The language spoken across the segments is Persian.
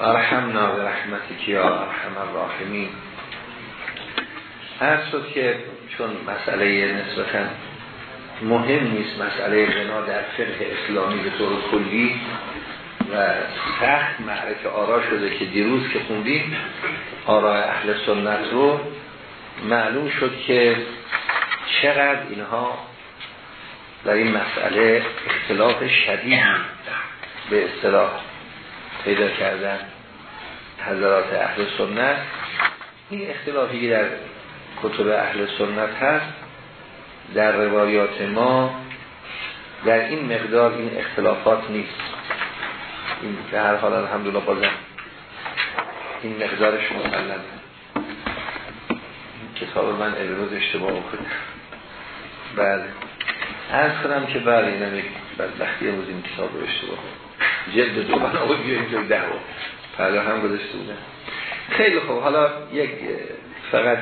ارحمنا به رحمتی یا ارحم الراحمین. هر شد که چون مسئله نسبتا مهم نیست مسئله غنا در فقه اسلامی به طور کلی و سخت معرک آرا شده که دیروز که خوندیم آرا اهل سنت رو معلوم شد که چقدر اینها در این مسئله اختلاف شدید به اصطلاح پیدا کردن. حضرات اهل سنت این اختلافی در کتب اهل سنت هست در روایات ما در این مقدار این اختلافات نیست. این به هر حال الحمدلله بازم این مقدارش مسلم کتاب من امروز اشتباه کنم بله از کنم که بله اینم یک بدبختی امروز این کتاب رو اشتباه. جلد دو من آقا بیاییم جلد ده پرده هم گذاشته بودن خیلی خوب. حالا یک فقط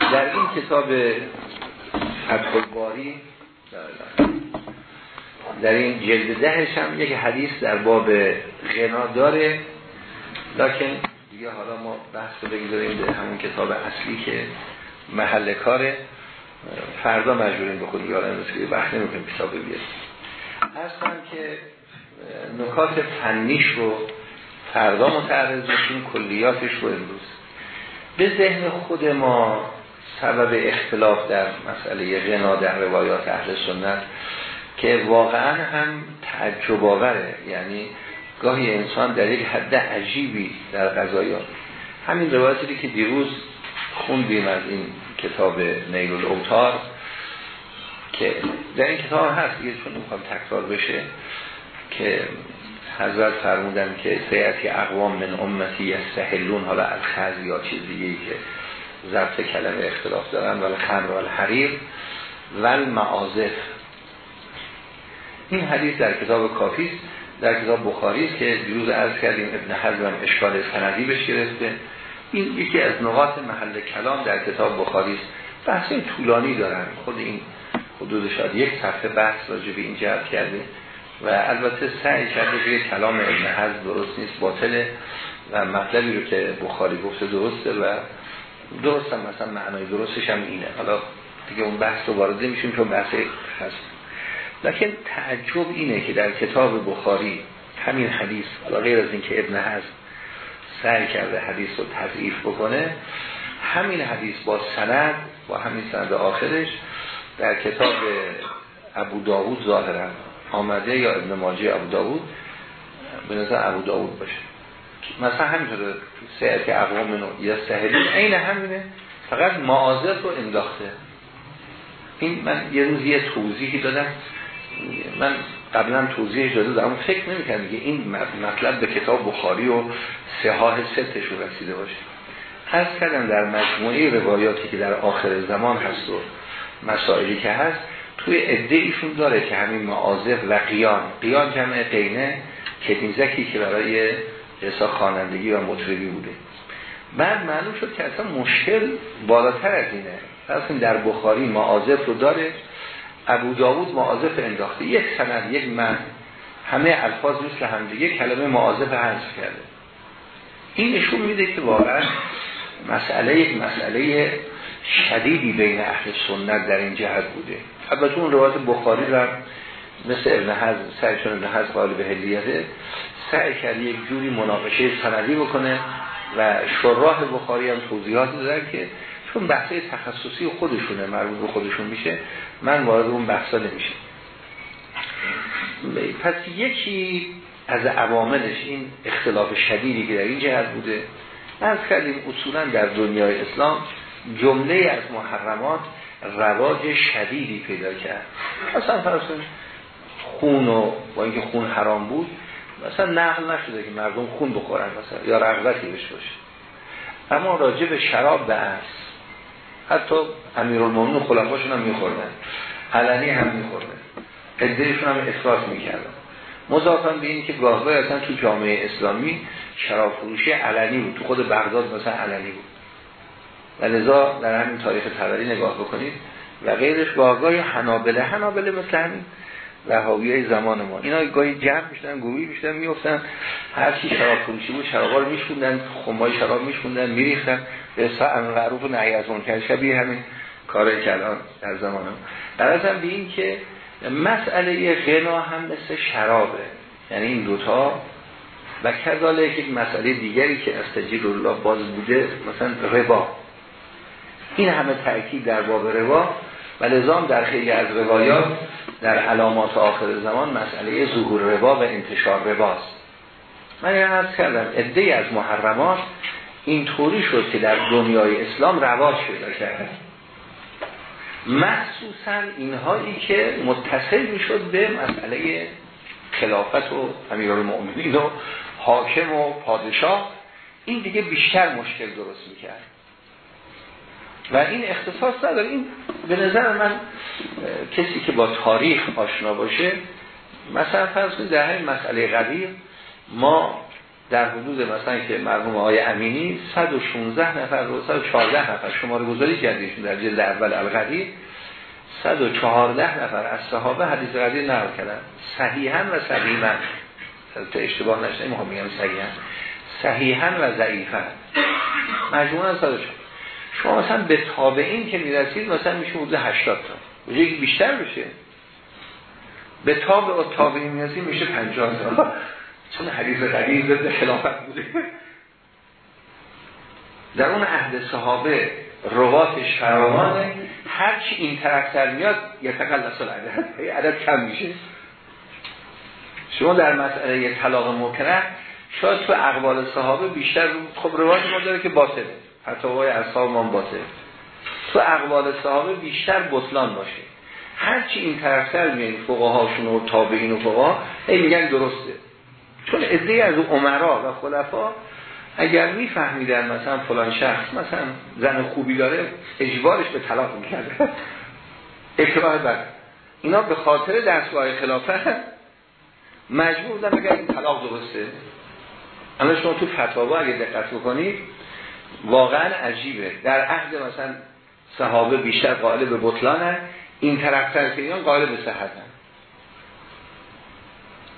در این کتاب فتح در این جلد دهش هم یک حدیث در باب غنا داره. لکن دیگه حالا ما بحث رو بگذاریم به همون کتاب اصلی که محل کاره. فردا مجبوریم به خود یارم که بحث نمی‌کنیم کتاب بیاریم. اصلا که نکات فنیش رو فردا متعرض بشیم کلیاتش رو امروز. به ذهن خود ما سبب اختلاف در مسئله غنا در روایات اهل سنت که واقعا هم تعجب آوره. یعنی گاهی انسان در یک حد عجیبی در قضایات همین روایتی که دیروز خوندیم از این کتاب نیل الاوتار که در این کتاب هست. دیگه چون می‌خوام تکرار بشه که حضرت فرمودن که سیعتی اقوام من امتی یستحلون. حالا از خز یا چیز دیگه که ضبط کلمه اختلاف دارن. ولی خمر و الحریر و معازف این حدیث در کتاب کافی در کتاب بخاری است که دیروز عرض کردیم ابن حزم اشکال سندی بهش گرفته. این یکی از نقاط محل کلام در کتاب بخاری است. بحث طولانی دارن. خود این حدود شاید یک صفحه بحث راجع به این جهت کرده و البته سعی کرده که کلام ابن حزم درست نیست باطله و مطلبی رو که بخاری گفته درسته و درست هم مثلا معنای درستش هم اینه. حالا دیگه اون بحث رو وارد میشیم چون بحث هست. لکن تعجب اینه که در کتاب بخاری همین حدیث حالا غیر از اینکه ابن حزم سعی کرده حدیث رو تضعیف بکنه همین حدیث با سند با همین سند آخرش در کتاب ابو داوود ظاهرا آمده یا ابن ماجه ابو داوود به نظر ابو داوود باشه. مثلا همینطور سعیت اقوام منو یا سهلی این همینه. فقط معاذر رو انداخته. این من یه روز یه توضیحی دادم. من قبلا توضیح داده دارم فکر نمی‌کنم که این مطلب به کتاب بخاری و سهاه ستش رو رسیده باشه. از کردم در مجموعه روایاتی که در آخر زمان هست و مسائلی که هست توی عده ایشون داره که همین معاذف و قیان. قیان جمع قینه کتیزکی که برای احسا خوانندگی و مطربی بوده. بعد معلوم شد که اصلا مشکل بالاتر از اینه. اصلا در بخاری معاذف رو داره ابو داود معاذف انداخته. یک سند یک من همه الفاظ مثل همدیگه کلمه معاذف حذف کرده. این نشون میده که واقعا مسئله یک مسئله شدیدی بین اهل سنت در این جهت بوده. البته اون روایت بخاری را مثل ابن حزم سعی چون ابن حزم قائل به هلیته سعی کرد یک جوری مناقشه سندی بکنه و شراح بخاری هم توضیحات دادن که چون بحثه تخصصی خودشونه مربوط به خودشون میشه من وارد اون بحثا نمیشه پس یکی از عواملش این اختلاف شدیدی که در این جهت بوده از کردیم اصولا در دنیای اسلام جمله از محرمات رواج شدیدی پیدا کرد. مثلا فرض خون و با اینکه خون حرام بود مثلا نقل نشده که مردم خون بخورن مثلا یا رغبتی بهش باشه. اما راجع به شراب به است حتی امیرالمومنین خلفاشون هم میخوردن. علنی هم میخوردن. قدرشون هم اصلاف می‌کردن. مضافن به این که گاهگاه اصلا تو جامعه اسلامی شراب فروشی علنی بود. تو خود بغداد مثلا علنی بود. و لذا در همین تاریخ تبری نگاه بکنید و غیرش گاهگاه حنابله حنابله مثل همین وهابی زمان ما. اینا گاهی جمع می‌شدن گروهی می‌شدن میفتن هر کی شراب فروشی بود شرابا رو میشوندن خمای شراب میشوندن میریختن. به ساعت معروف و نهی از منکر شبیه همین کار کلان در زمان ما. در به این که مسئله غنا هم مثل شرابه. یعنی این دوتا. و کذالک یک مسئله دیگری که از تجیر الله باز بوده مثلا ربا. این همه تأکید در باب ربا و لزام در خیلی از روایات در علامات آخر زمان مسئله ظهور ربا و انتشار رباست من این عرض کردم ادهی از محرمات این طوری شد که در دنیای اسلام رواج پیدا کرد مخصوصا اینهایی که متصل می‌شد به مسئله خلافت و امیرالمؤمنین و حاکم و پادشاه این دیگه بیشتر مشکل درست می‌کرد. و این اختصاص نداره. این به نظر من کسی که با تاریخ آشنا باشه مثلا فرض کنید در همین مسئله قدیر ما در حدود مثلا که مرحوم آقای امینی 116 نفر رو 114 نفر شماره گذاری کردیشون در جلد اول القدیر 114 نفر از صحابه حدیث قدیر نقل کردن. صحیحا و صحیحا. اشتباه نشه ما میگم صحیحا. صحیحا و ضعیفا. مجموعا 114 شما مثلا به تابعین که می‌رسید مثلا میشه حدود 80 تا. یکی بیشتر بشه به تابع و تابعین می‌رسید میشه 50 تا. چون حدیث قدیم ضد خلافت بوده. در اون عهد صحابه رواتش فراوانه. هرچی این طرفتر میاد یتقلص العدد. عدد کم میشه. شما در مسئله طلاق مکره شاید تو اقوال صحابه بیشتر خب روایت ما داره که باطله. فتاوای اصحاب ما باطل. تو اقوال صحابه بیشتر بطلان باشه. هرچی این طرفتر میاد فقهاشون و تابعین و فقها میگن درسته. چون ادهی از عمرا و خلفا اگر میفهمیدن مثلا فلان شخص مثلا زن خوبی داره اجبارش به طلاق می‌کرده اکراه بد. اینا به خاطر دستگاه خلافه مجبور بودن بگن این طلاق درسته. اما شما تو فتاوا اگه دقت بکنید واقعا عجیبه. در عهد مثلا صحابه بیشتر قائل به بطلانن این طرف ترکیان قائل به صحتن.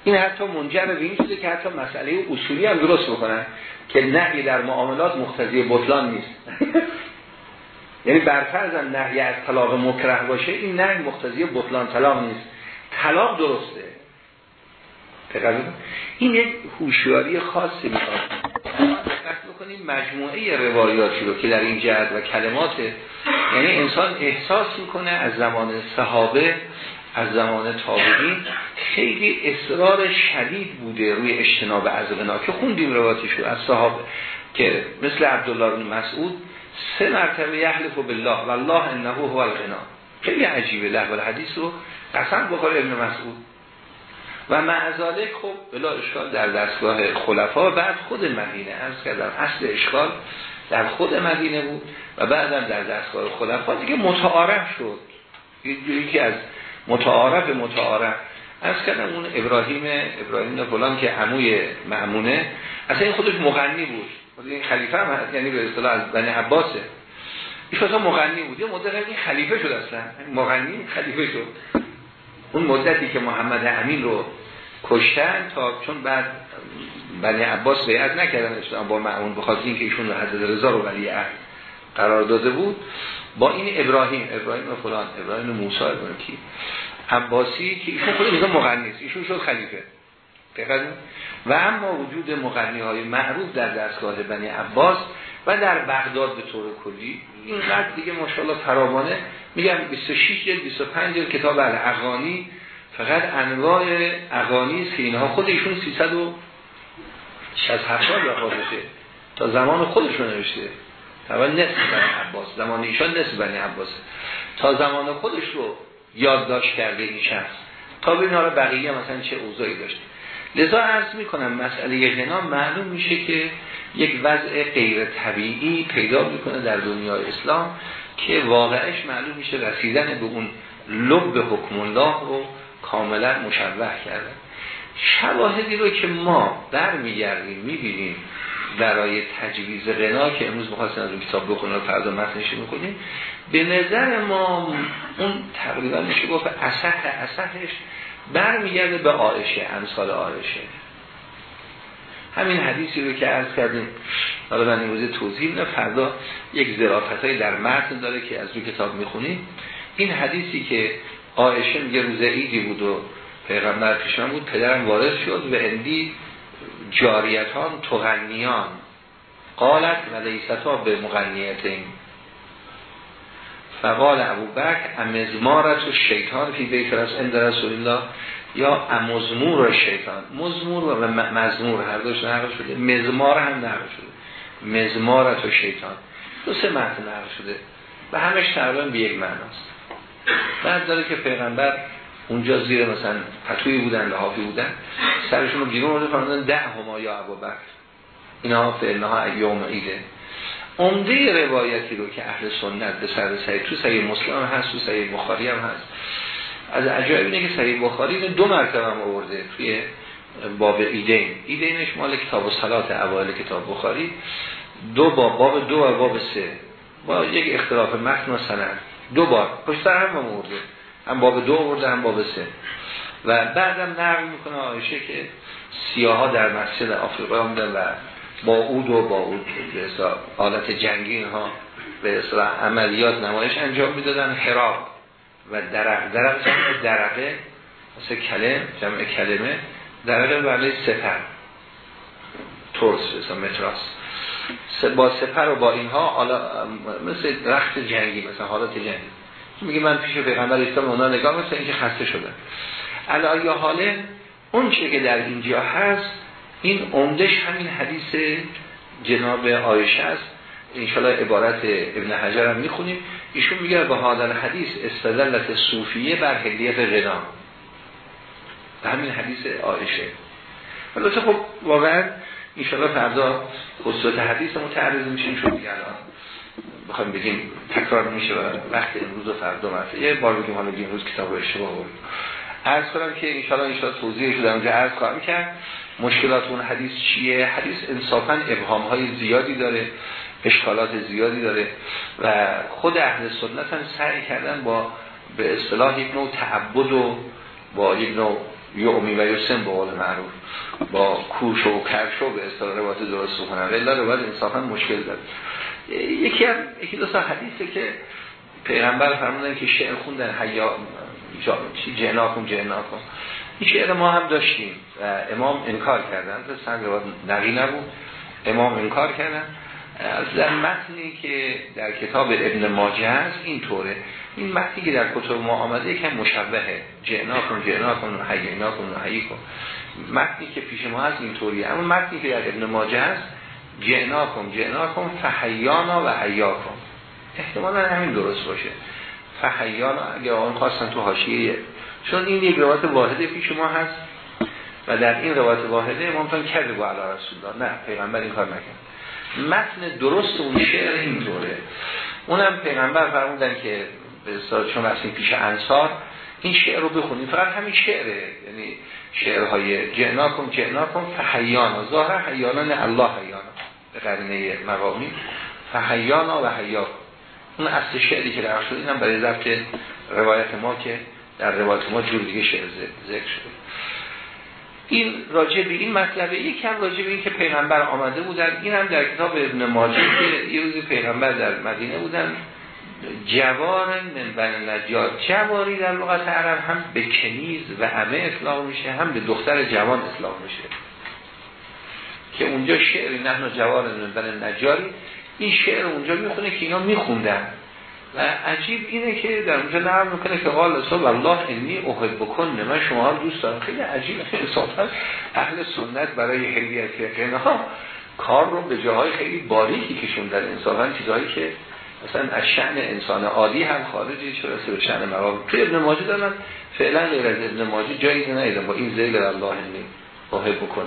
این حتی منجر به این شده که حتی مسئله اصولی هم درست بکنن که نهی در معاملات مختزی بطلان نیست. یعنی برفرزن نهی از طلاق مکره باشه این نهی مختزی بطلان طلاق نیست. طلاق درسته. این یک هوشیاری خاصی می‌خواد. بکنیم مجموعه روایاتی رو که در این جهت و کلمات یعنی انسان احساس می‌کنه از زمان صحابه از زمان تابعین خیلی اصرار شدید بوده روی اجتناب از غنا که خوندیم روایاتش رو از صحابه که مثل عبدالله بن مسعود سه مرتبه یحلف بالله والله انه هو الغنا. خیلی عجیبه لحظه الحدیث رو قسم بخوره ابن مسعود. و معذالک خب بلا اشکال در دستگاه خلفا بعد خود مدینه از کردم اصل اشکال در خود مدینه بود و بعدم در دستگاه خلفا. دیگه متعارف شد. یکی از متعارف متعارف. از کردم اون ابراهیم ابراهیم فلان که عموی معمونه اصلا این خودش مغنی بود. این خلیفه هم هست یعنی به اصطلاح از بنی عباسه. مغنی بود. یه مدت این خلیفه شد اصلا. مغنی خلیفه شد. اون مدتی که محمد امین رو کشتن تا چون بعد بنی عباس بیعت نکردن اسلام با معمون بخاطر اینکه ایشون رو حضرت رضا رو ولی عهد قرار داده بود با این ابراهیم ابراهیم فلان ابراهیم موسی ابراهیم کی عباسی که ایشون خود میگه مغنی ایشون شد خلیفه. و اما وجود مغنی های معروف در دستگاه بنی عباس و در بغداد به طور کلی. اینقدر دیگه ماشاءالله فراوانه. میگم 26 جلد 25 جلد کتاب الاغانی. فقط انواع اغانی است که اینها خود ایشون 367 سال بشه تا زمان خودشون نوشته. طبعا نصف بنی عباس. زمان ایشان نصف بنی عباس. تا زمان خودش رو یادداشت کرده این شخص. تا ببین حالا بقیه مثلا چه اوضاعی داشته. لذا عرض می‌کنم مسئله غنا معلوم میشه که یک وضع غیر طبیعی پیدا می‌کنه در دنیای اسلام که واقعش معلوم میشه رسیدن به اون لب حکم الله رو کاملا مشوه کردن شواهدی رو که ما برمیگردیم می‌بینیم برای تجویز غنا که امروز می‌خواستیم از اون کتاب بخونیم و فردا متنش می‌کنیم به نظر ما اون تقریبا میشه گفت اصح اصحش برمیگرده به آیشه امثال آیشه همین حدیثی رو که عرض کردیم حالا من این توضیح نه فردا یک ظرافت در متن داره که از روی کتاب می‌خونیم این حدیثی که آیشه میگه روز عیدی بود و پیغمبر پیشان بود پدرم وارد شد و اندی جاریتان تغنیان. قالت و لیستا به مغنیت این فقال ابو بکر امزمارت و شیطان فی بیت رسول الله یا مزمور شیطان. مزمور و مزمور هر دوش نقل شده. مزمار هم نقل شده. مزمارت و شیطان. دو سه متن نقل شده. و همش تقریبا به یک معناست بعد داره که پیغمبر اونجا زیر مثلا پتوی بودن لحافی بودن سرشون رو بیرون رو فرمودن ده هما یا ابو بکر اینا فعلنها ایام ایده عمده روایتی رو که اهل سنت به سر سعید تو سعی مسلم هست تو سعی بخاری هم هست. از عجایب اینه که صحیح بخاری دو مرتبه هم آورده توی باب ایدین. ایدینش مال کتاب و صلات اوائل کتاب بخاری. دو باب باب دو و باب سه. با یک اختلاف متن و سند. دو بار. پشت هم آورده. هم باب دو آورده هم باب سه. و بعدم نقل می‌کنه آیشه که سیاها در مسجد آفریقا بودن و با اود و با اود حالت جنگی اینها به اصطلاح عملیات نمایش انجام می‌دادن حراب و درق. درق جمع درقه مثل کلم جمع کلمه. درقه برای سپر. ترس مثل متراس. با سپر و با اینها مثل رخت جنگی مثل حالات جنگی. میگه من پیش پیغمبر اسلام اونا نگاه مثل اینکه خسته شدن. علا یا حاله اون چه که در اینجا هست این عمدش همین حدیث جناب آیشه است. انشالله عبارت ابن حجر هم می‌خونیم. ایشون میگه به حادر حدیث استدلت صوفیه بر هلیت غنا. به همین حدیث آیشه البته خب واقعا انشالله فردا خصوصات حدیث متعرض میشیم شد دیگه الان بخوایم بگیم تکرار میشه و وقت امروز و فردا مرسه یه بار بگیم حالا امروز کتاب اشتباه بود عرض کنم که انشالله انشالله توضیح شده اونجا عرض خواهم کرد. مشکلات اون حدیث چیه؟ حدیث انصافا ابهام های زیادی داره اشکالات زیادی داره و خود اهل سنت هم سعی کردن با به اصطلاح یک نوع تعبد و با یک نوع یومی و یوسم به قول معروف با کوش و کرش و به اصطلاح روایت درست کنن ولی روایت انصافا مشکل داره. یکی هم یکی دو حدیثه که پیغمبر فرمودن که شعر خوندن حیا چی جناکم جناکم. این شعر ما هم داشتیم. و امام انکار کردن. سنگ روایت نقی نبود. امام انکار کردن. در متنی که در کتاب ابن ماجه هست این طوره این متنی که در کتاب ما آمده یکم مشبهه. جعنا کن جعنا کن کن کن متنی که پیش ما هست این طوریه اما متنی که در ابن ماجه هست جعنا کن جعنا کن فحیانا و حیا کن احتمالا همین درست باشه. فحیانا اگر آن خواستن تو حاشیه چون این یک روایت واحده پیش ما هست و در این روایت واحده امام کرده با علی رسول الله نه پیغمبر این کار نکرد. متن درست اون شعر اینطوره. اونم پیغمبر فرمودن که به چون رسیم پیش انصار این شعر رو بخونیم. فقط همین شعره. یعنی شعرهای جعناکم جعناکم فحیانا ظاهر حیانا نه الله حیانا به قرنه مقامی. فحیانا و حیاکم. اون اصل شعری که در شد اینم برای ضبط روایت ما که در روایت ما جور دیگه شعر ذکر شده. این راجع به این مطلبه یک کم راجع به این که پیغمبر آمده بودن این هم در کتاب ابن ماجه که یه روزی پیغمبر در مدینه بودن جوار من بن نجار جواری در لغت عرب هم به کنیز و همه اطلاق میشه هم به دختر جوان اطلاق میشه. که اونجا شعری نحن جوار من بن نجاری این شعر اونجا می‌خونه که اینا میخوندن. و عجیب اینه که در اونجا نقل می‌کنه که قال صبح الله انی احب بکن من شما رو دوست دارم. خیلی عجیب انصافا اهل سنت برای حلیت ها کار رو به جاهای خیلی باریکی کشوندن انصافا چیزهایی که مثلا از شأن انسان عادی هم خارجی چرا به شأن مقام. توی ابن ماجه دارن. فعلا غیر از ابن ماجه جایی ندیدم با این زیل الله انی احب بکنه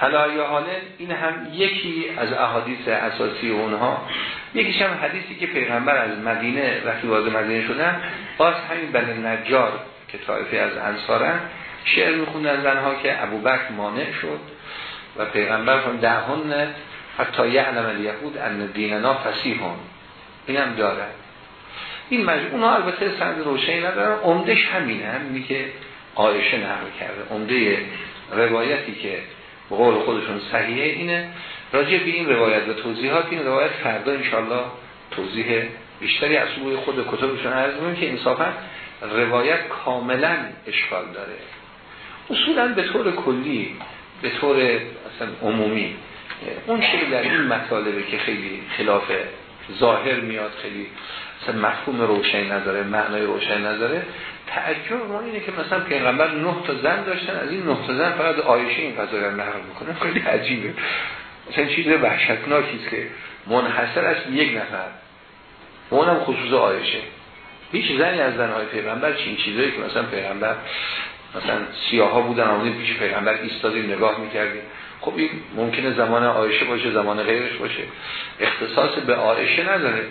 حالا حاله این هم یکی از احادیث اساسی اونها. یکیش هم حدیثی که پیغمبر از مدینه وقتی وارد مدینه شدن باز همین بن نجار که طایفه از انصارن شعر میخوندن زنها که ابوبکر مانع شد و پیغمبر هم دهن حتی یعلم الیهود ان دیننا فسیحون این هم داره. این مجموع اونا البته سند روشنی ندارن. عمدش همینه. همینی که آیشه نقل کرده. عمده روایتی که به قول خودشون صحیحه اینه. راجع به این روایت و توضیحات این روایت فردا انشالله توضیح بیشتری از سوی خود کتبشون عرض که انصافا روایت کاملا اشکال داره. اصولا به طور کلی به طور اصلا عمومی اون شکل در این مطالبه که خیلی خلاف ظاهر میاد خیلی مثلا مفهوم روشنی نداره معنای روشنی نداره. تعجب ما اینه که مثلا پیغمبر نه تا زن داشتن از این نه تا زن فقط آیشه این قضا رو نقل می‌کنه. خیلی عجیبه. مثلا چیز وحشتناکی است که منحصر از یک نفر. اونم خصوص آیشه. هیچ زنی از زنهای پیغمبر چین چیزایی که مثلا پیغمبر مثلا سیاه ها بودن آمدیم پیش پیغمبر ایستادیم نگاه می‌کردیم. خب این ممکنه زمان آیشه باشه زمان غیرش باشه. اختصاص به آیشه نداره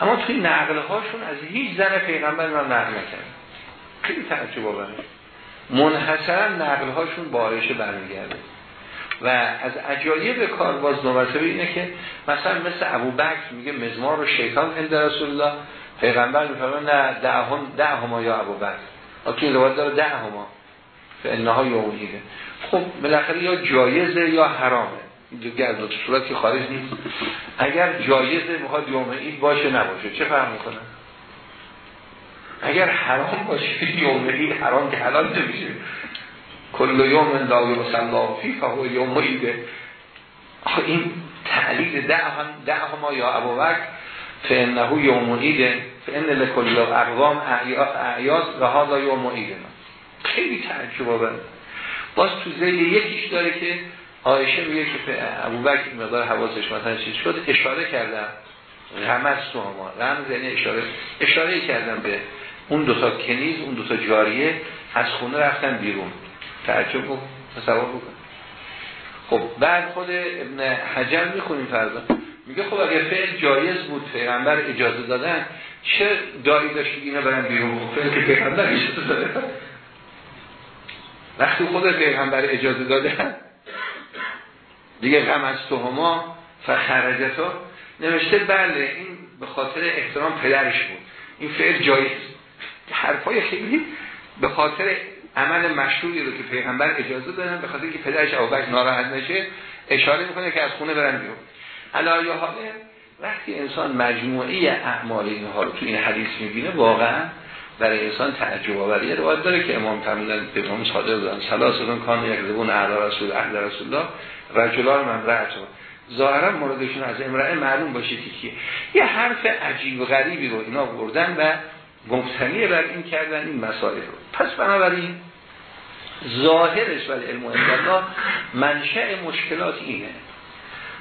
اما توی نقل هاشون از هیچ زن پیغمبر نقل نکرد. خیلی تعجب آوره منحصرا نقل هاشون با آیشه برمیگرده. و از عجایب کار باز نوبته اینه که مثلا مثل ابو بکر میگه مزمار و شیطان هند رسول الله. پیغمبر میفرمان نه ده هم ده هما یا ابو بکر این روایت داره ده هما. فانها یومیده خب بالاخره یا جایزه یا حرامه. دیگه از صورت که خارج نیست. اگر جایزه می‌خواد یوم عید باشه نباشه. چه فرق می‌کنه؟ اگر حرام باشه یوم عید حرام که حلال نمیشه. کل یوم لا یوم فی فهو یوم عیده این تعلیل ده هم ده ما یا ابوبکر فانه یوم عیده فان لکل اقوام اعیاد و هذا یوم عیده خیلی تعجب آور باز تو زیل یکیش داره که آیشه میگه که ابوبکر مقدار حواسش مثلا چیز شد اشاره کردم. غمز تو ما رمز یعنی اشاره اشاره کردم به اون دوتا کنیز اون دوتا جاریه از خونه رفتن بیرون. تعجب تصور بکن. خب بعد خود ابن حجر می‌خونیم فردا. میگه خب اگر فعل جایز بود پیغمبر اجازه دادن چه دایی داشت اینا برن بیرون؟ خب فعل که پیغمبر اجازه دادن وقتی خود پیغمبر اجازه دادن دیگه غم از توهما فخرجتو نوشته بله این به خاطر احترام پدرش بود. این فعل جایز حرفای خیلی به خاطر عمل مشروعی رو که پیغمبر اجازه دادن به خاطر که پدرش ابوبکر ناراحت نشه اشاره می‌کنه که از خونه برن بیرون. علایه حاله وقتی انسان مجموعه اعمال اینها رو تو این حدیث می‌بینه واقعا برای انسان تعجب آوریه روایت داره که امام فرمودن به امام صادق دادن سلاستون کان یک زبون اعلی رسول اهل رسول الله رجلان من رأتو ظاهرا موردشون از امرأه معلوم باشه که یه حرف عجیب و غریبی رو اینا بردن و مبتنی بر این کردن این مسائل رو. پس بنابراین ظاهرش ولی علم الله منشأ مشکلات اینه.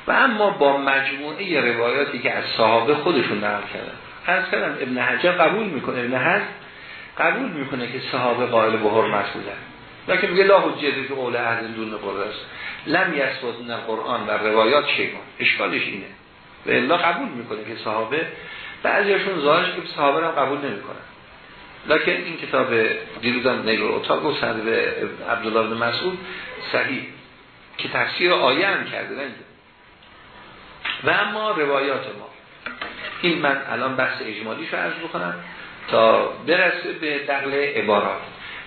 و اما با مجموعه روایاتی که از صحابه خودشون نقل کردن. از کردم ابن حجر قبول می‌کنه ابن حجر قبول می‌کنه که صحابه قائل به حرمت بودن. لکن میگه لا حجیتی که قول اهل دون قرآن. است لم یثبت قرآن و روایات شیمان اشکالش اینه. و الا قبول می‌کنه که صحابه بعضیشون ظاهرش که صحابه رو قبول نمی‌کنن. لکن این کتاب دیروزم نیل اتاق گفت به عبدالله بن مسعود صحیح که تفسیر آیه هم کرده و اما روایات ما. این من الان بحث اجمالی رو عرض بکنم تا برسه به دقل عبارات.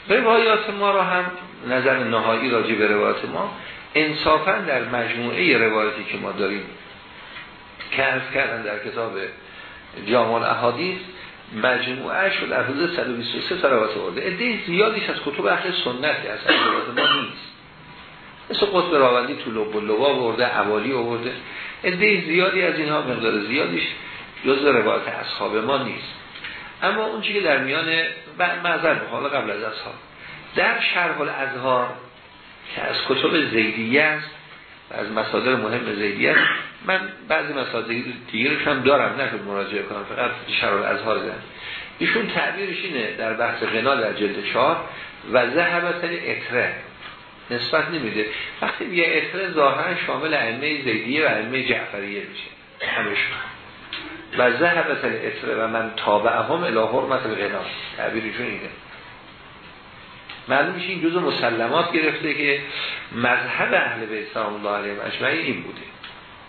روایات ما رو هم نظر نهایی راجع به روایات ما انصافا در مجموعه روایاتی که ما داریم که کردن در کتاب جامع احادیث مجموعه شد در حدود 123 تا روایت آورده. عده زیادیش از کتب اهل سنتی از روایات ما نیست. مثل قطب راوندی تو لب و آورده عوالی آورده. عده زیادی از اینها مقدار زیادیش جز روایت اصحاب ما نیست. اما اون که در میان معذر حالا قبل از اصحاب. در شرح الازهار که از کتب زیدیه است و از مصادر مهم زیدیه است من بعضی مصادر دیگرش هم دارم که مراجعه کنم فقط شرح الازهار زن. ایشون تعبیرش اینه در بحث غنا در جلد چهار و ذهبت اتره نسبت نمیده. وقتی یه اتره ظاهرا شامل ائمه زیدیه و ائمه جعفریه میشه. همشون و ذهبت اتره و من تابعهم الی حرمت الغنا. تعبیرشون اینه. معلوم میشه این جزء مسلمات گرفته که مذهب اهل بیت سلام الله علیه اجمعین این بوده.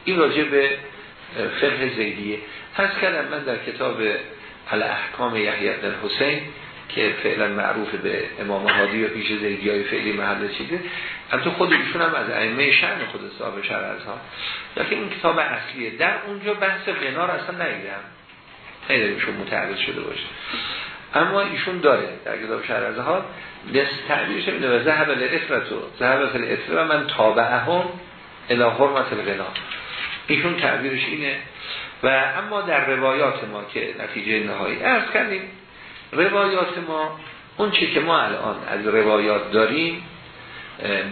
این راجع به فقه زیدیه. پس کردم من در کتاب الاحکام یحیی بن حسین که فعلا معروف به امام هادی و پیش زیدی های فعلی محل چیده تو خود ایشون هم از ائمه شأن خود صاحب شرعز ها لیکن این کتاب اصلیه. در اونجا بحث غنا اصلا ندیدم. خیلی ایشون متعرض شده باشه. اما ایشون داره در کتاب شرعز ها دست تعبیرش و ذهب الافرتو ذهب الافرت و من تابعهم الى حرمت الغنا. ایشون تعبیرش اینه. و اما در روایات ما که نتیجه نهایی ارز کردیم روایات ما اون چی که ما الان از روایات داریم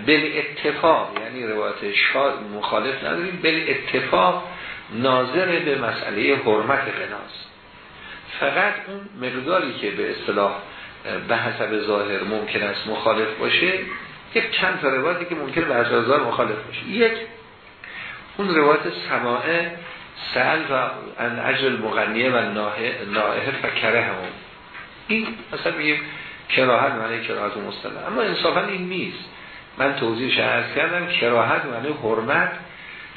بل اتفاق یعنی روایات شاد مخالف نداریم بل اتفاق ناظر به مسئله حرمت غناست. فقط اون مقداری که به اصطلاح به حسب ظاهر ممکن است مخالف باشه یک چند تا روایتی که ممکن به حسب ظاهر مخالف باشه. یک اون روایت سماعه سل و ان اجل مغنیه و نائه فکره همون. این مثلا میگیم کراهت معنی کراهت مستقل اما انصافا این نیست. من توضیحش عرض کردم کراهت معنی حرمت.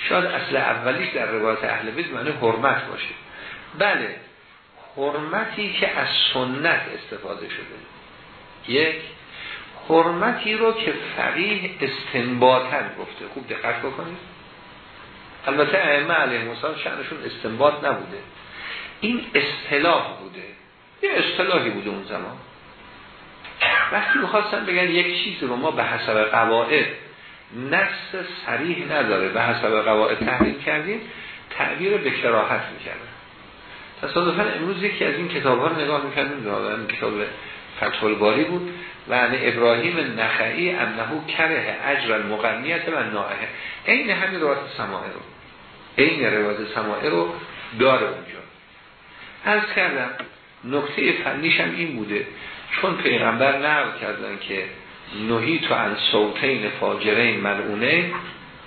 شاید اصل اولیش در روایت اهل بیت معنی حرمت باشه. بله حرمتی که از سنت استفاده شده. یک حرمتی رو که فقیه استنباطن گفته. خوب دقت بکنید. البته ائمه علیه السلام شأنشون استنباط نبوده. این اصطلاح بوده. یه اصطلاحی بوده اون زمان. وقتی می‌خواستن بگن یک چیزی رو ما به حسب قواعد نفس سریح نداره. به حسب قواعد تحلیل کردیم تعبیر به کراحت می‌کردن. تصادفا امروز یکی از این کتاب ها رو نگاه می‌کردیم دادن کتاب فتح الباری بود و ان ابراهیم نخعی انه کره اجر المغنیت و نائه این همین روایت سماعه رو. این روایت سماعه رو داره اونجا. از کردم نکته فنیش هم این بوده چون پیغمبر نقل کردن که نهی تو ان صوتین فاجرین ملعونه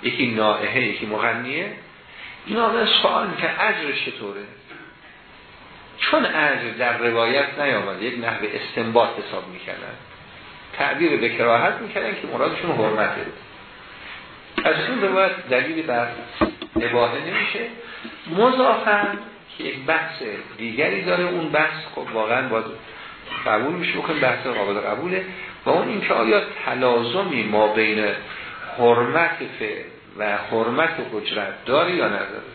یکی نائه یکی مغنیه این آقا سوال که اجرش چطوره؟ چون اجر در روایت نیامد یک نحو استنباط حساب می‌کردن. تعبیر به کراهت می‌کردن که مرادشون حرمته از این روایت دلیلی بر اباهه نمیشه. مضافن که یک بحث دیگری داره اون بحث خب واقعا باید قبول میشه بکنیم بحث قابل قبوله. و اون اینکه آیا تلازمی ما بین حرمت فعل و حرمت حجرت داره یا نداره؟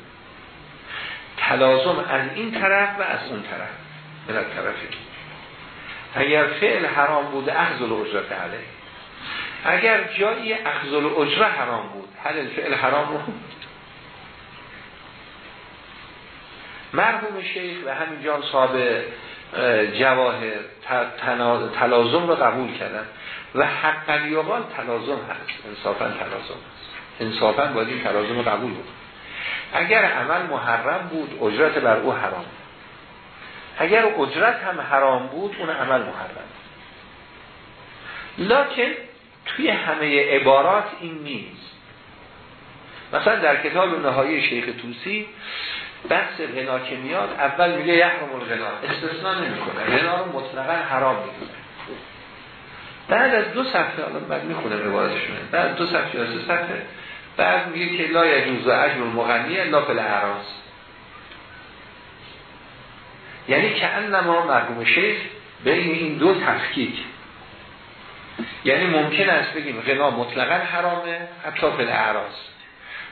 تلازم از این طرف و از اون طرف من طرفی اگر فعل حرام بود اخذ اجرت علیه. اگر جایی اخذ اجره حرام بود هل فعل حرام بود مرحوم شیخ و همینجا صاحب جواهر تلازم رو قبول کردن. و حق تلازم هست انصافا تلازم هست. انصافا باید این تلازم رو قبول بود اگر عمل محرم بود اجرت بر او حرام اگر اجرت هم حرام بود اون عمل محرم لکن توی همه عبارات این نیست. مثلا در کتاب نهایی شیخ توسی بحث غنا که میاد اول میگه یحرم الغنا استثناء نمی‌کنه. غنا رو مطلقا حرام می‌دونه بعد از دو صفحه الان بعد می‌خونه روایتشونه بعد دو صفحه یا سه صفحه بعد میگه که لا یجوز و اجر المغنی الا فی الاعراض. یعنی که انما مرحوم شیخ بین این دو تفکیک. یعنی ممکن است بگیم غنا مطلقا حرامه حتی فی الاعراض.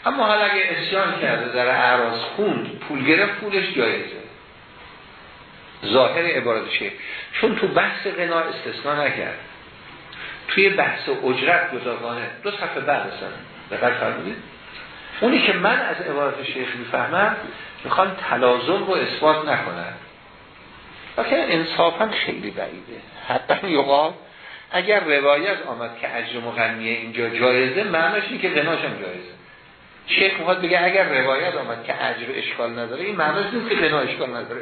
اما حالا اگه اسیان کرده در اعراض خوند پول گرفت پولش جایزه. ظاهر عبارت شیخ. چون تو بحث غنا استثناء نکرد. توی بحث اجرت جداگانه دو صفحه بعد هستن دقیق فرمودید اونی که من از عبارت شیخ می‌فهمم می‌خوان تلازم رو اثبات نکنن. لیکن انصافا خیلی بعیده. حتی یقال اگر روایت آمد که اجر مغنیه اینجا جایزه معناش اینه که غناش هم جایزه. شیخ می‌خواد بگه اگر روایت آمد که اجر اشکال نداره این معناش نیست که غنا اشکال نداره.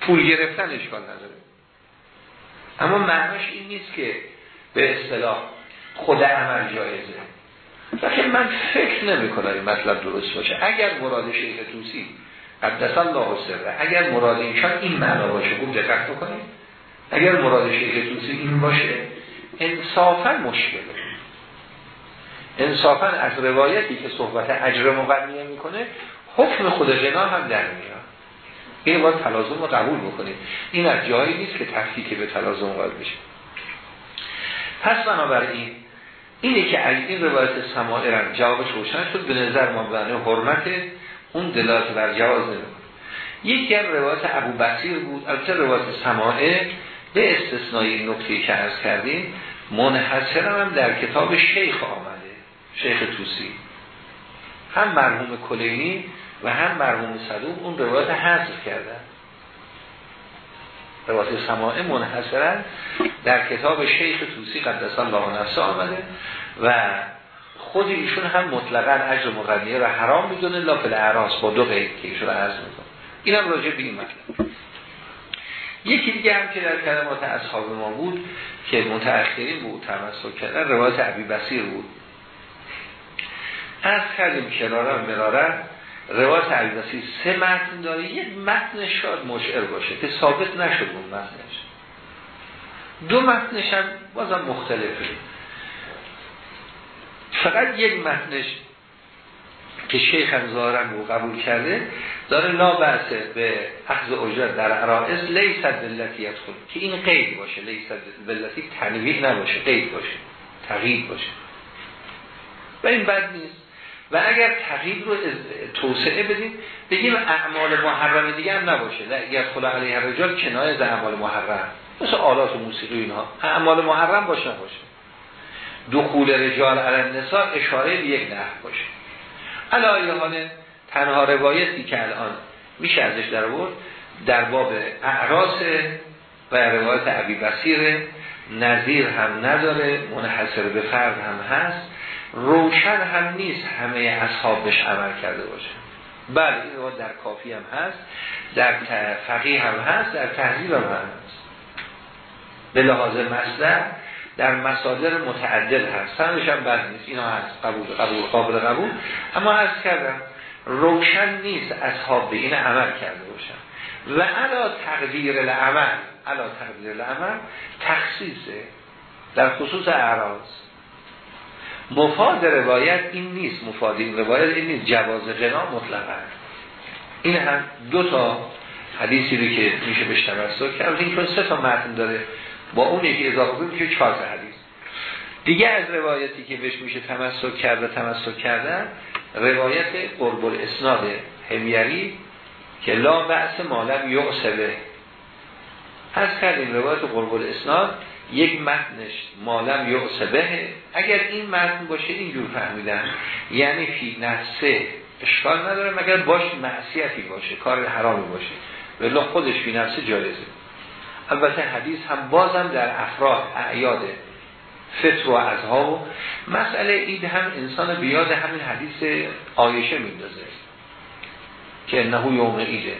پول گرفتن اشکال نداره. اما معناش این نیست که به اصطلاح خود عمل جایزه. لیکن من فکر نمی کنم این مطلب درست باشه. اگر مراد شیخ توسی قدس الله سره اگر مراد ایشان این معنا باشه خوب دقت بکنید. اگر مراد شیخ توسی این باشه انصافا مشکله انصافا از روایتی که صحبت اجر مقنیه می‌کنه حکم خود غنا هم در میاد. این باید تلازم رو قبول بکنید. این از جایی نیست که تفکیک به تلازم قائل بشه. پس بنابراین اینه که از این روایت سماعه را جوابش روشن شد به نظر ما بنای حرمت اون دلالت بر جواز نمی‌کنه. یکی از روایت ابو بصیر بود البته روایت سماعه به استثنایی نکته که عرض کردیم منحصر هم در کتاب شیخ آمده شیخ توسی هم مرحوم کلینی و هم مرحوم صدوق اون روایت حذف کردن. روایت سماعه منحصرا در کتاب شیخ توسی قدس الله نفسه آمده و خود ایشون هم مطلقا عجر مقدمیه و حرام می‌دونه لافل اعراس با دو قید که ایشون عرض می‌کنه. اینم راجع به این مطلب. یکی دیگه هم که در کلمات اصحاب ما بود که متأخرین بود تمسک کردن روایت عبی بسیر بود. از کردیم کنارا مرارا. روایت عبی بسیر سه متن داره یک متن شاید مشعر باشه که ثابت نشد اون متنش. دو متنش هم بازم مختلفه. فقط یک متنش که شیخ هم ظاهرا رو قبول کرده داره لا برسه به اخذ اجرت در عرائز لیست بلتیت خود که این قید باشه لیست بلتی تنویع نباشه قید باشه تغییر باشه. و این بد نیست. و اگر تغییر رو توسعه بدیم بگیم اعمال محرم دیگه هم نباشه. اگر خدا علیه رجال کنایه از اعمال محرم. مثل آلات و موسیقی اینها. اعمال محرم باشه نباشه. دخول رجال علی نسا اشاره به یک نحو باشه. علایه حال تنها روایتی که الان میشه ازش در بود در باب اعراس و روایت عبی بسیر نظیر هم نداره منحصر به فرد هم هست. روشن هم نیست همه اصحابش عمل کرده باشه. بله این در کافی هم هست در فقیه هم هست در تحضیب هم هست. به لحاظ مصدر در مصادر متعدد هست. سندش هم بد نیست اینا هست قبول قبول قابل قبول. اما از کردم روشن نیست اصحاب به این عمل کرده باشن. و علا تقدیر العمل علا تقدیر العمل تخصیصه در خصوص اعراض. مفاد روایت این نیست. مفاد این روایت این نیست. جواز غنا مطلقا این هم دو تا حدیثی رو که میشه بهش توسط کرد. این چون سه تا متن داره. با اون یکی اضافه کنیم که چهار تا حدیث. دیگه از روایتی که بهش میشه تمسک کرده تمسک کردن روایت قرب الاسناد همیری که لا بحث مالم یعصبه از کردیم روایت قرب الاسناد یک متنش مالم یعصبه اگر این متن باشه اینجور فهمیدن یعنی فی نفسه اشکال نداره مگر باش معصیتی باشه کار حرامی باشه. ولی خودش فی نفسه جایزه. البته حدیث هم بازم در افراد اعیاد فطر و ازها و مسئله اید هم انسان بیاد همین حدیث آیشه میندازه. که انهو یوم ایده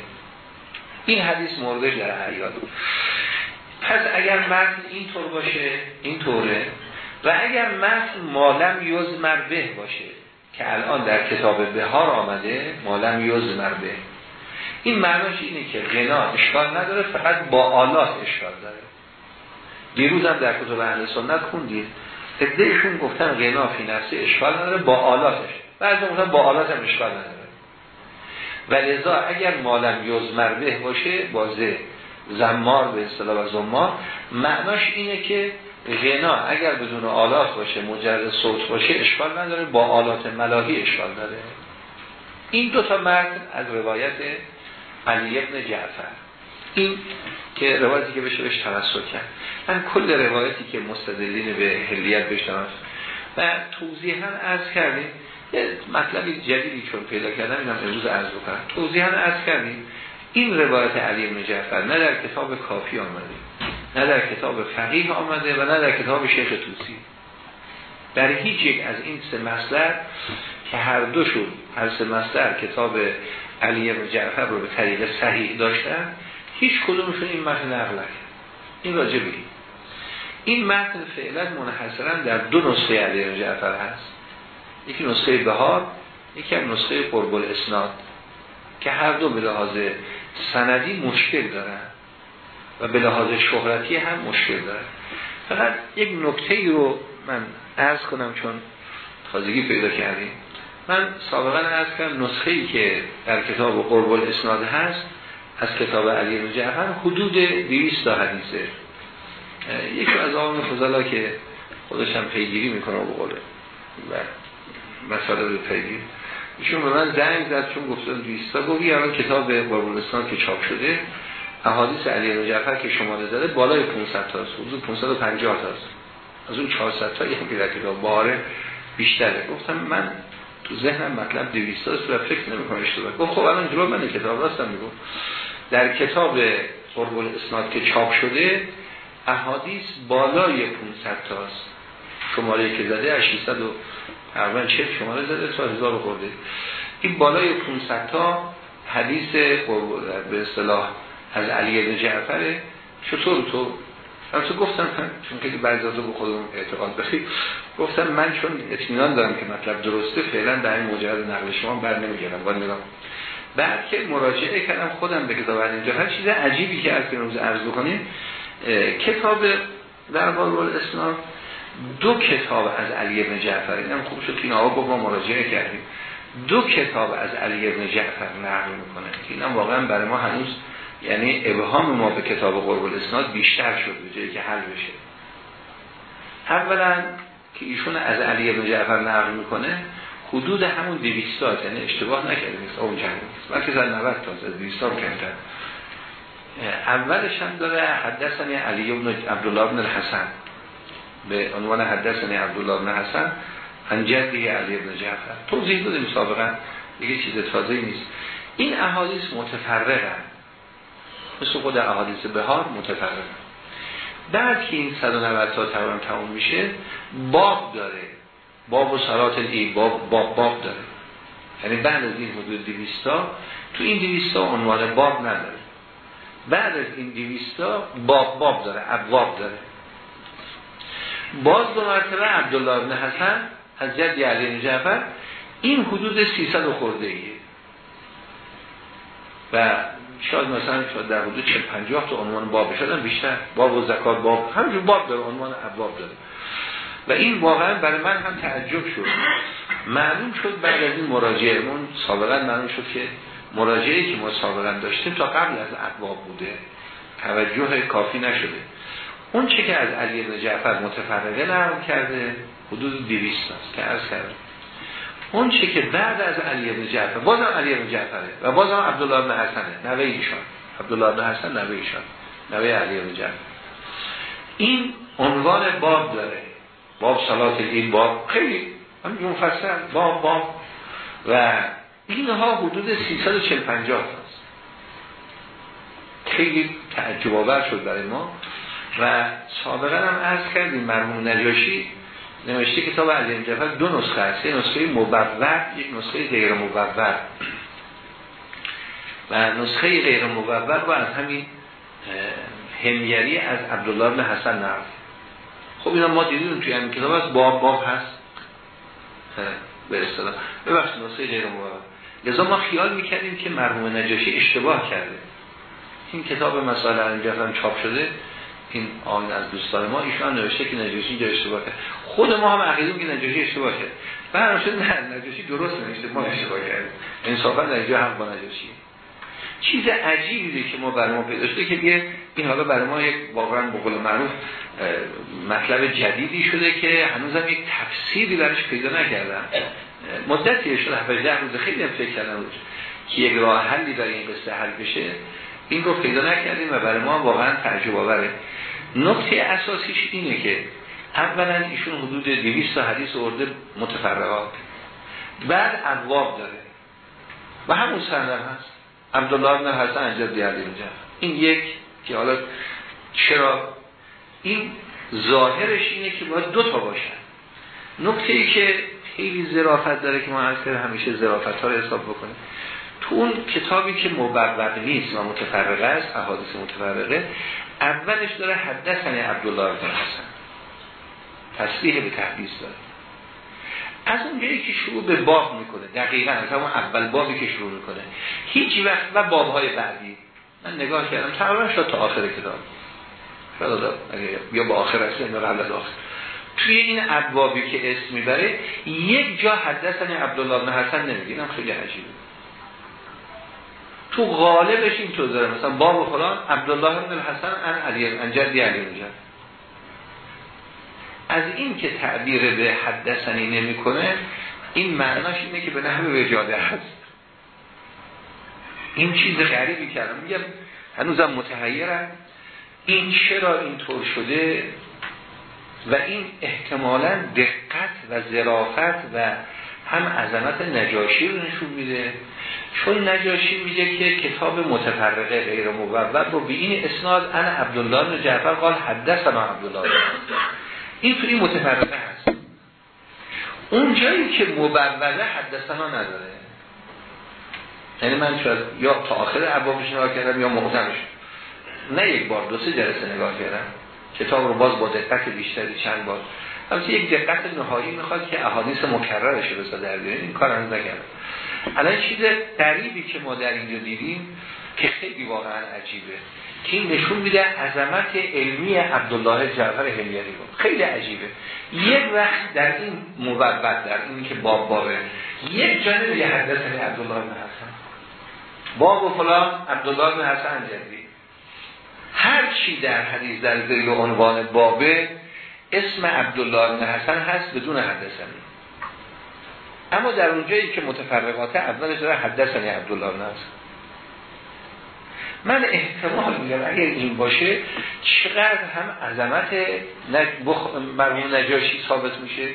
این حدیث موردش در اعیاد. پس اگر متن اینطور باشه اینطوره و اگر متن مالم یوز مربه باشه که الان در کتاب بهار آمده مالم یوز مربه این معناش اینه که غنا اشکال نداره فقط با آلات اشکال داره. دیروز هم در کتب اهل سنت خوندید ادهشون گفتن غنا فی نفسی اشکال نداره با آلاتش. بعضی گفتن با آلات هم اشکال نداره. و اگر مالم یوز به باشه بازه زمار به اصطلاح و زمار معناش اینه که غنا اگر بدون آلات باشه مجرد صوت باشه اشکال نداره. با آلات ملاهی اشکال داره. این دو تا مرد از روایت علی ابن جعفر. این که روایتی که بشه بهش توسط کرد. من کل روایتی که مستدلین به هلیت بهش و توضیح هم عرض کردیم. یه مطلبی جدیدی چون پیدا کردم اینم امروز عرض بکنم. توضیح هم عرض کردیم. این روایت علی ابن جعفر نه در کتاب کافی آمده. نه در کتاب فقیه آمده و نه در کتاب شیخ توسی در هیچ یک از این سه مصدر که هر دوشون هر سه مصدر کتاب علی ابن جعفر رو به طریق صحیح داشتن هیچ کدومشون این متن نقل این راجع بگیم این متن فعلا منحصرا در دو نسخه علی ابن جعفر هست. یکی نسخه بهار یکی هم نسخه قرب الاسناد که هر دو به لحاظ سندی مشکل دارن. و به لحاظ شهرتی هم مشکل دارن فقط یک نکته ای رو من عرض کنم چون تازگی پیدا کردیم. من سابقا عرض کردم نسخه ای که در کتاب قرب الاسناد هست از کتاب علی بن جعفر حدود 200 تا حدیثه. یکی از آن فضلا که خودش هم پیگیری می‌کنه به قوله و مسئله رو پیگیر ایشون به من زنگ زد چون گفتن 200 تا. الان کتاب بابولستان که چاپ شده احادیث علی بن جعفر که شماره زده بالای 500 تا است. حدود 550 تا است. از اون 400 تا که در کتاب باره بیشتره. گفتم من تو ذهنم مطلب 200 تا است و فکر نمی‌کنم اشتباه. گفت خب الان جلو من کتاب راستم میگم در کتاب قرب الاسناد که چاپ شده احادیث بالای 500 تاست شماره که زده از 600 و تقریبا 40 شماره زده تا 1000 خورده. این بالای 500 تا حدیث به اصطلاح از علی بن جعفر چطور تو؟ تو گفتم چون که بعضی از به خودم اعتقاد داری. گفتم من چون اطمینان دارم که مطلب درسته فعلا در این مجرد نقل شما بر نمیگردم. نگاه. بعد که مراجعه کردم خودم به کتاب اینجا هر چیز عجیبی که از روز عرض بکنیم کتاب در بال اسلام دو کتاب از علی بن جعفر. اینم خوب شد که این آقا مراجعه کردیم. دو کتاب از علی بن جعفر نقل می‌کنه. که واقعا برای ما هنوز یعنی ابهام ما به کتاب قرب الاسناد بیشتر شد به جایی که حل بشه. اولا که ایشون از علی بن جعفر نقل می‌کنه حدود همون 200 تا یعنی اشتباه نکرده نیست اون جنگ بلکه زن 90 تا از 200 تا کمتر. اولش هم داره حدثنی علی بن عبدالله بن الحسن. به عنوان حدثنی عبدالله بن حسن عن جدی علی بن جعفر. توضیح دادیم سابقا دیگه چیز تازه نیست. این احادیث متفرقه مثل خود احادیث بهار متفرقه بعد که این 190 تا تمام تمام میشه باب داره. باب و سرات ای باب باب باب داره. یعنی بعد از این حدود 200 تا تو این 200 تا عنوان باب نداره. بعد از این 200 تا باب باب داره ابواب داره. باز دو مرتبه عبدالله ابن حسن از جد علی جعفر این حدود 300 خورده ایه و شاید مثلا شاید در حدود 40 50 تا عنوان باب شدن بیشتر باب و زکات باب همینجور باب داره عنوان ابواب داره. و این واقعا برای من هم تعجب شد. معلوم شد بعد از این مراجعه من سابقا معلوم شد که مراجعه که ما سابقا داشتیم تا قبل از ابواب بوده توجه کافی نشده. اون چه که از علی بن جعفر متفرقه نرم کرده حدود 200 است که عرض کردم. اون چه که بعد از علی بن جعفر بازم علی بن جعفره و بازم عبدالله بن حسنه نوه ایشان. عبدالله بن حسن نوه ایشان. نوه علی بن جعفر. این عنوان باب داره. باب صلات این باب. خیلی مفصل. باب باب. و اینها حدود 340 50 هست خیلی تعجب آور شد برای ما. و سابقا هم عرض کردیم مرموم نجاشی نوشته کتاب علی جعفر دو نسخه است. یه نسخه مبرد یک نسخه غیر مبرد و نسخه غیر مبرد و از همین همیری از عبدالله بن حسن نقل خب اینا ما دیدیم توی همین کتاب از باب باب هست. به اصطلاح. ببخشید نسخه غیر مبرد لذا ما خیال می‌کردیم که مرحوم نجاشی اشتباه کرده. این کتاب مسائل جعفر چاپ شده. این آن از دوستان ما ایشان نوشته که نجاشی اینجا اشتباه کرد. خود ما هم عقیدیم که نجاشی اشتباه کرد. بعد شد نه نجاشی درست نوشته ما اشتباه کردیم انصافا در اینجا هم با نجاشی. چیز عجیبی که ما برای ما پیدا شده که یه این حالا برای ما یک واقعا به قول معروف مطلب جدیدی شده که هنوزم یک تفسیری برش پیدا نکردم مدتی شده 18 روز خیلی فکر کردم که یک راه حلی برای این قصه حل بشه. این رو پیدا نکردیم و برای ما واقعا تعجب آوره. نقطه اساسیش اینه که اولا ایشون حدود 200 حدیث ارده متفرقات بعد ابواب داره. و همون سندم هست. عبدالله بن حسن انجاب دیردی اینجا این یک که حالا چرا؟ این ظاهرش اینه که باید دو تا باشن. نکته ای که خیلی ظرافت داره که ما از همیشه ظرافت ها رو حساب بکنیم تو اون کتابی که مبرق نیست و متفرقه است احادیث متفرقه اولش داره حدثنی عبدالله بن حسن. تصریح به تحدیث داره. از اونجایی که شروع به باب می‌کنه دقیقا از همون اول بابی که شروع می‌کنه. هیچ وقت و بابهای بعدی. من نگاه کردم تقریبا شد تا آخر کتاب. یا با آخر است یا قبل از آخر. توی این ابوابی که اسم می‌بره یک جا حدثنی عبدالله بن حسن نمیگه. خیلی عجیبه. تو غالبش این تو داره. مثلا باب فلان عبدالله بن الحسن ان علی ان جدی علی از این که تعبیر به حدثنی نمی‌کنه این معناش اینه که به نحو وجاده هست. این چیز غریبی کردم میگم هنوزم متحیرم این چرا اینطور شده؟ و این احتمالا دقت و ظرافت و هم عظمت نجاشی رو نشون میده. چون نجاشی میگه که کتاب متفرقه غیر مبوب رو به این اسناد انا عبدالله بن جعفر قال حدثنا عبدالله. این تو این متفرقه هست. اون جایی که مبوله حدثنا نداره. یعنی من شاید یا تا آخر عبابش نگاه کردم یا مقدمش نه یک بار دو سه جلسه نگاه کردم. کتاب رو باز با دقت بیشتری چند بار. البته یک دقت نهایی می‌خواد که احادیث مکررش رو در بیاریم این کار هم نکردم. الان چیز قریبی که ما در اینجا دیدیم که خیلی واقعا عجیبه. این نشون میده عظمت علمی عبدالله جعفر هلیری رو. خیلی عجیبه. یک وقت در این موبت در این که باب بابه یک جانب یه حدث عبدالله بن حسن. باب و فلان عبدالله بن حسن جدی. هر چی در حدیث در زیر عنوان بابه اسم عبدالله بن حسن هست بدون حدثنی اما در اونجایی که متفرقات اولش داره حدثنی عبدالله بن حسن. من احتمال میگم اگر این باشه چقدر هم عظمت مرمون نجاشی ثابت میشه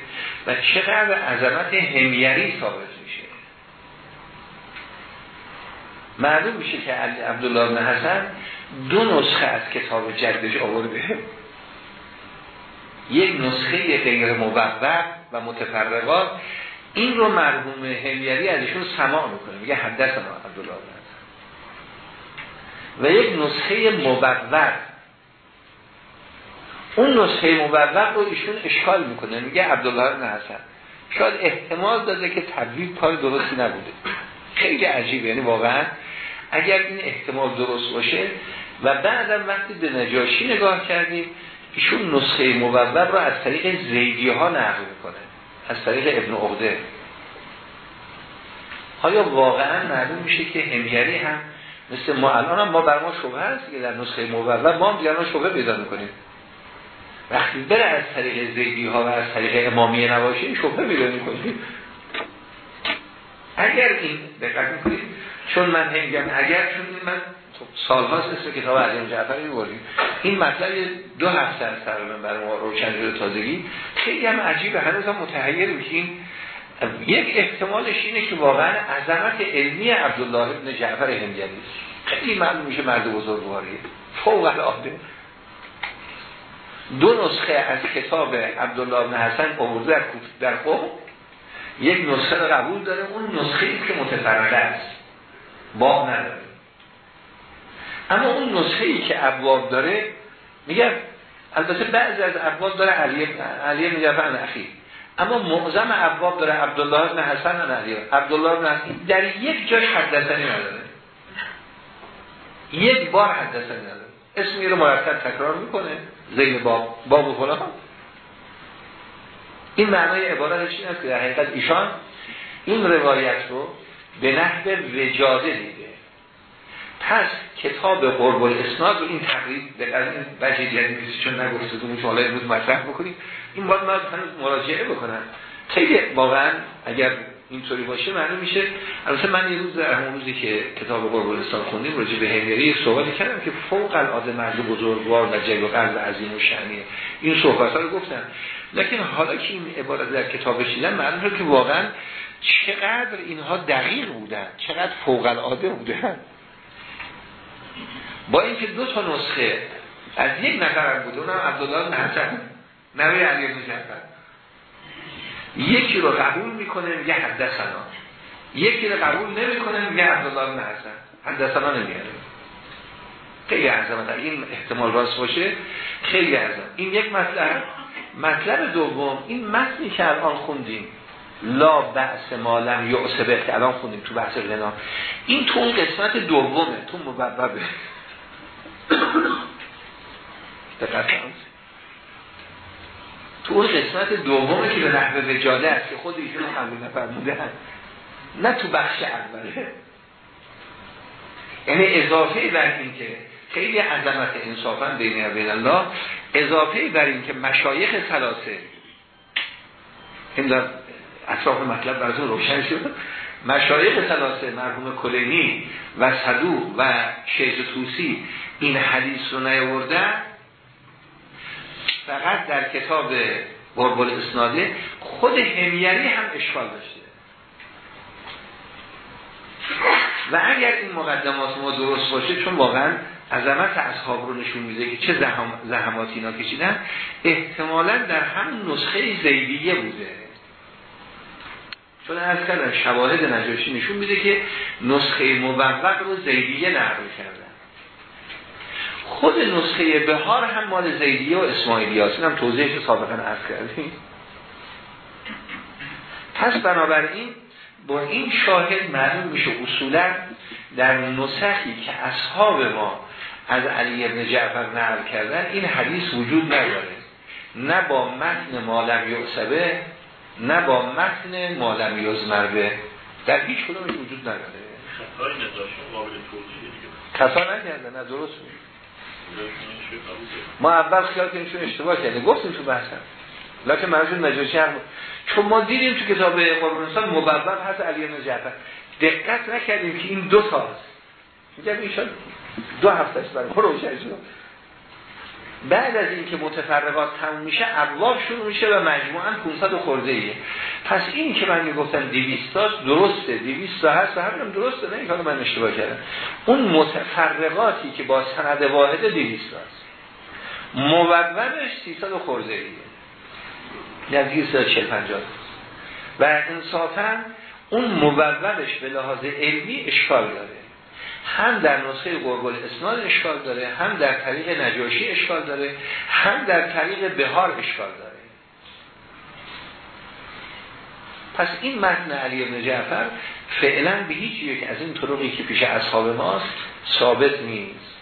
و چقدر عظمت همیری ثابت میشه. معلوم میشه که عبدالله بن حسن دو نسخه از کتاب جدش آورده. یک نسخه غیر موقع و متفرقات. این رو مرحوم همیری ازشون سماع می‌کنه. میگه حدثنا عبدالله بن و یک نسخه مبوق. اون نسخه مبوق رو ایشون اشکال می‌کنه. میگه عبدالله بن حسن شاید احتمال داده که تبویب کار درستی نبوده. خیلی عجیبه. یعنی واقعا اگر این احتمال درست باشه و بعدم وقتی به نجاشی نگاه کردیم ایشون نسخه مبوب رو از طریق زیدی ها نقل می‌کنه. از طریق ابن عقده. آیا واقعا معلوم میشه که همیری هم مثل ما الان هم ما بر ما شبه هست که در نسخه مبوب ما هم دیگر شبه پیدا می‌کنیم. وقتی بره از طریق زیدی ها و از طریق امامیه نباشه این شبه پیدا می‌کنیم. اگر این دقت می‌کنید چون من میگم اگر چون من سالهاست اسم کتاب علی جعفر میبردیم این مطلب دو هفته از تقریبا برای ما روشن شده تازگی. خیلی هم عجیبه. هنوز هم متحیر میشین یک احتمالش اینه که واقعا عظمت علمی عبدالله ابن جعفر هندیانی خیلی معلوم میشه مرد بزرگواریه فوق العاده. دو نسخه از کتاب عبدالله ابن حسن آورده در در قوم یک نسخه قبول داره اون نسخه که متفرقه است. باب نداره. اما اون نسخه ای که ابواب داره میگه البته بعضی از ابواب داره علی علی بن جعفر اخی اما معظم ابواب داره عبدالله بن حسن و علی عبدالله بن حسن در یک جای حدثنی نداره. یک بار حدثنی نداره. اسمی رو مرتب تکرار می‌کنه. زیر باب. باب و فلان. این معنای عبارتش این است که در حقیقت ایشان این روایت رو به نحو وجاده دیده. پس کتاب قرب الاسناد رو این تقریب به این وجه دیگه چون نگفته تو شما امروز مطرح بکنیم. این باید من هنوز مراجعه بکنم خیلی واقعا اگر اینطوری باشه معلوم میشه. البته من یه روز در همون روزی که کتاب قرب الاسلام خوندیم راجع به هنگری صحبتی کردم که فوق العاده مرد بزرگوار و جلو قلب عظیم و شعنیه این صحبت ها رو گفتم. لکن حالا که این عبارت در کتابش دیدن معلومه که واقعا چقدر اینها دقیق بودن چقدر فوق العاده بودن. با اینکه دو تا نسخه از یک نفر بود اونم عبدالله بن حسن. نوی علی جعفر. یکی رو قبول می‌کنه میگه حدثنا. یکی رو قبول نمی‌کنه میگه عبدالله بن حسن. حدثنا نمیاره خیلی عظمت این احتمال راست باشه. خیلی عظمت این یک مطلب. مطلب دوم این متنی که الان خوندیم. لا بحث مالم یعصبه که الان خوندیم تو بحث غنا. این تو اون قسمت دومه تو مبوبه. دقت تو اون قسمت دومه که به نحوه وجاده است که خود ایشون قبول نفرموده نه تو بخش اوله. یعنی اضافه بر این که خیلی عظمت انصافا بین بین الله اضافه بر این که مشایخ ثلاثه این در اطراف مطلب براتون روشن شد مشایخ ثلاثه مرحوم کلینی و صدو و شیخ توسی این حدیث رو نیاوردن. فقط در کتاب بربل اسناده خود همیری هم اشکال داشته. و اگر این مقدمات ما درست باشه چون واقعا عظمت اصحاب رو نشون میده که چه زحماتی اینا کشیدن احتمالا در هم نسخه زیدیه بوده. چون از کردن شواهد نجاشی نشون میده که نسخه مبوق رو زیدیه نقل کردن خود نسخه بهار هم مال زیدیه و اسماعیلی هست هم توضیحش سابقا عرض کردیم. پس بنابراین با این شاهد معلوم میشه اصولا در نسخی که اصحاب ما از علی ابن جعفر نقل کردن این حدیث وجود نداره. نه با متن مالم یعصبه نه با متن مالم یزمربه. در هیچ کدومش وجود نداره. خطا نکرده نه درست بود ما اول خیال کنیم چون اشتباه کرده گفتیم تو بحثم لکه مرجون نجاشی هم چون ما دیدیم تو کتاب قرآن انسان مبرد هست علی بن دقت نکردیم که این دو تاست میگم ایشان دو هفته است برای شد بعد از اینکه متفرقات تموم میشه ابواب شروع میشه و مجموعا 500 خورده ایه پس این که من می‌گفتم 200 تا درسته 200 تا هست و همینم درسته نه اینکه من اشتباه کردم. اون متفرقاتی که با سند واحد 200 تاست موضوعش 300 خورده ایه نزدیک 140 50 و انصافا اون موضوعش به لحاظ علمی اشکال داره. هم در نسخه قربل اسناد اشکال داره هم در طریق نجاشی اشکال داره هم در طریق بهار اشکال داره. پس این متن علی ابن جعفر فعلا به هیچ یک از این طرقی که پیش اصحاب ماست ثابت نیست.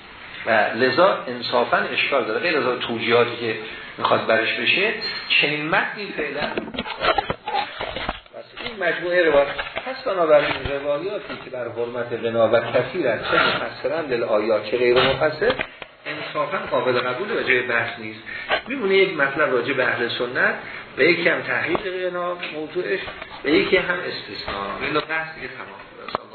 و لذا انصافا اشکال داره. غیر از توجیهاتی که می‌خواد برش بشه چنین متنی فعلا این مجموعه روایت. پس بنابراین روایاتی که بر حرمت بنا و کثیر از چه مفسرن دل آیات چه غیر مفسر انصافا قابل قبول و جای بحث نیست. میمونه یک مطلب راجع به اهل سنت به یکی هم تحقیق غنا موضوعش به یکی هم استثناء. این بحث دیگه تمام.